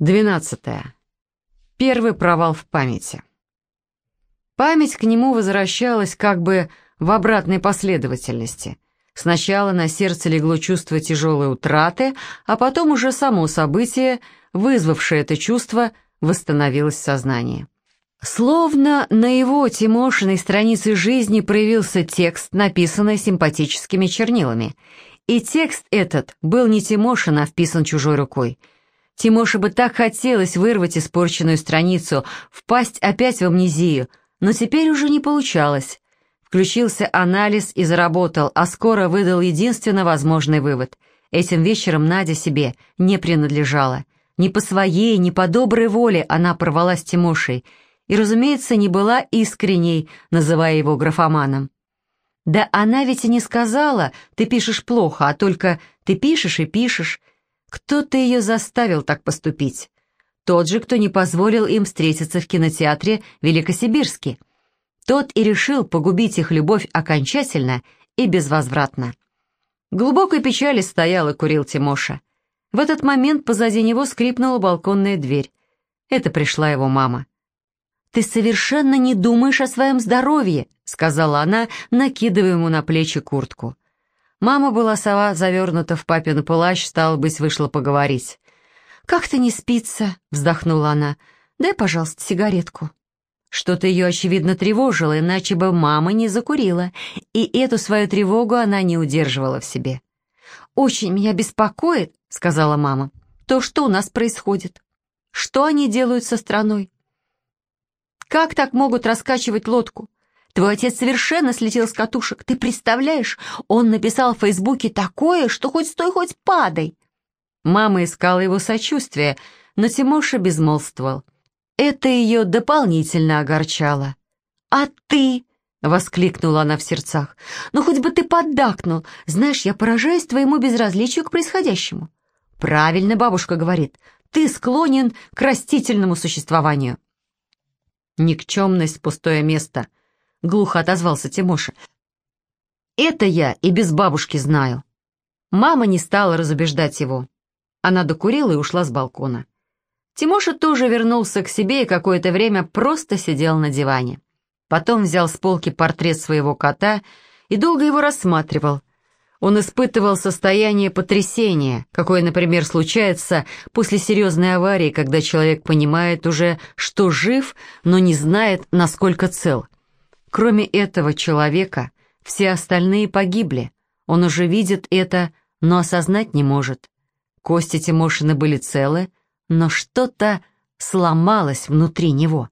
Двенадцатое. Первый провал в памяти. Память к нему возвращалась как бы в обратной последовательности. Сначала на сердце легло чувство тяжелой утраты, а потом уже само событие, вызвавшее это чувство, восстановилось в сознании. Словно на его Тимошиной странице жизни проявился текст, написанный симпатическими чернилами. И текст этот был не Тимошин, а вписан чужой рукой – Тимоше бы так хотелось вырвать испорченную страницу, впасть опять в амнезию, но теперь уже не получалось. Включился анализ и заработал, а скоро выдал единственно возможный вывод. Этим вечером Надя себе не принадлежала. Ни по своей, ни по доброй воле она порвалась с Тимошей и, разумеется, не была искренней, называя его графоманом. Да она ведь и не сказала «ты пишешь плохо», а только «ты пишешь и пишешь», кто-то ее заставил так поступить. Тот же, кто не позволил им встретиться в кинотеатре Великосибирске. Тот и решил погубить их любовь окончательно и безвозвратно. Глубокой печали стоял и курил Тимоша. В этот момент позади него скрипнула балконная дверь. Это пришла его мама. «Ты совершенно не думаешь о своем здоровье», — сказала она, накидывая ему на плечи куртку. Мама была сова завернута в папин плащ, стало быть, вышла поговорить. «Как-то не спится», — вздохнула она. «Дай, пожалуйста, сигаретку». Что-то ее, очевидно, тревожило, иначе бы мама не закурила, и эту свою тревогу она не удерживала в себе. «Очень меня беспокоит», — сказала мама, — «то, что у нас происходит. Что они делают со страной? Как так могут раскачивать лодку? Твой отец совершенно слетел с катушек. Ты представляешь, он написал в Фейсбуке такое, что хоть стой, хоть падай. Мама искала его сочувствия, но Тимоша безмолвствовал. Это ее дополнительно огорчало. «А ты?» — воскликнула она в сердцах. «Ну, хоть бы ты поддакнул. Знаешь, я поражаюсь твоему безразличию к происходящему». «Правильно бабушка говорит. Ты склонен к растительному существованию». «Никчемность — пустое место», — глухо отозвался Тимоша. «Это я и без бабушки знаю». Мама не стала разубеждать его. Она докурила и ушла с балкона. Тимоша тоже вернулся к себе и какое-то время просто сидел на диване. Потом взял с полки портрет своего кота и долго его рассматривал. Он испытывал состояние потрясения, какое, например, случается после серьезной аварии, когда человек понимает уже, что жив, но не знает, насколько цел. Кроме этого человека, все остальные погибли. Он уже видит это, но осознать не может. Кости Тимошина были целы, но что-то сломалось внутри него.